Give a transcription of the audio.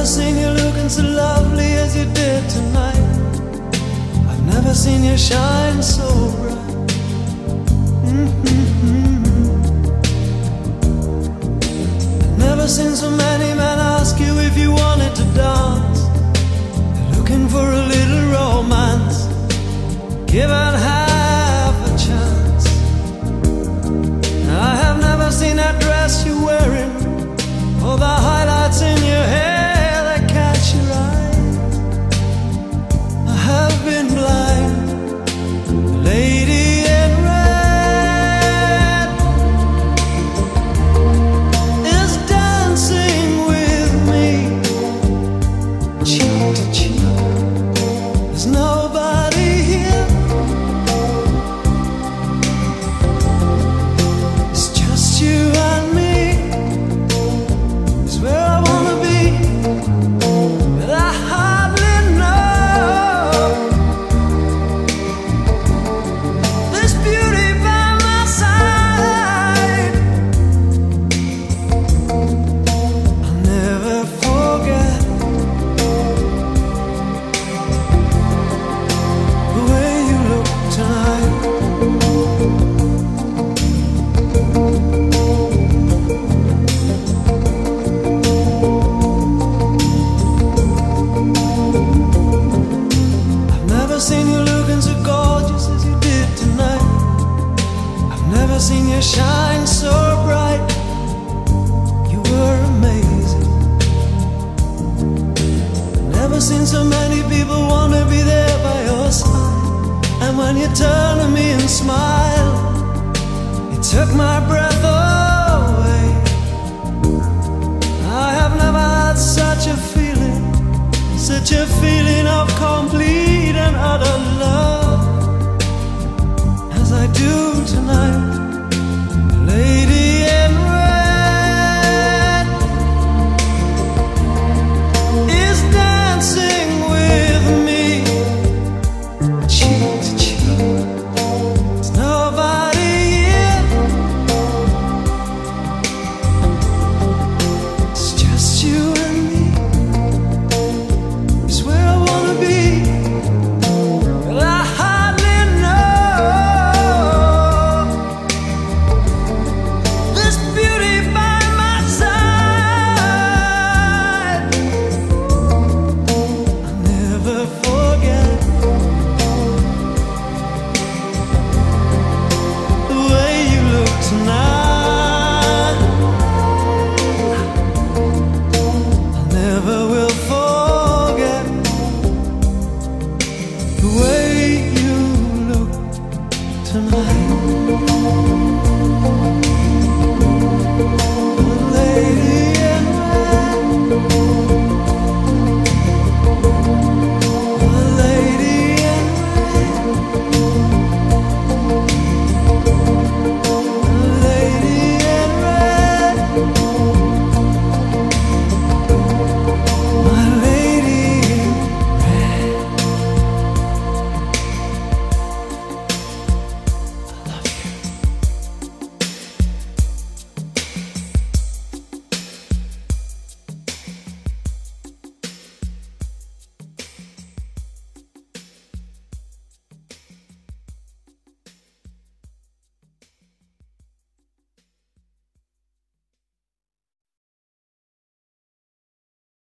looking so lovely as you did tonight. I've never seen you shine so bright. Mm-hmm. I've never seen so many men ask you if you wanted to dance. They're looking for a little romance. Given half never seen you looking so gorgeous as you did tonight. I've never seen you shine so bright. You were amazing. Never seen so many people want to be there by your side. And when you turn to me and smile, it took my breath away. I have never had such a feeling, such a feeling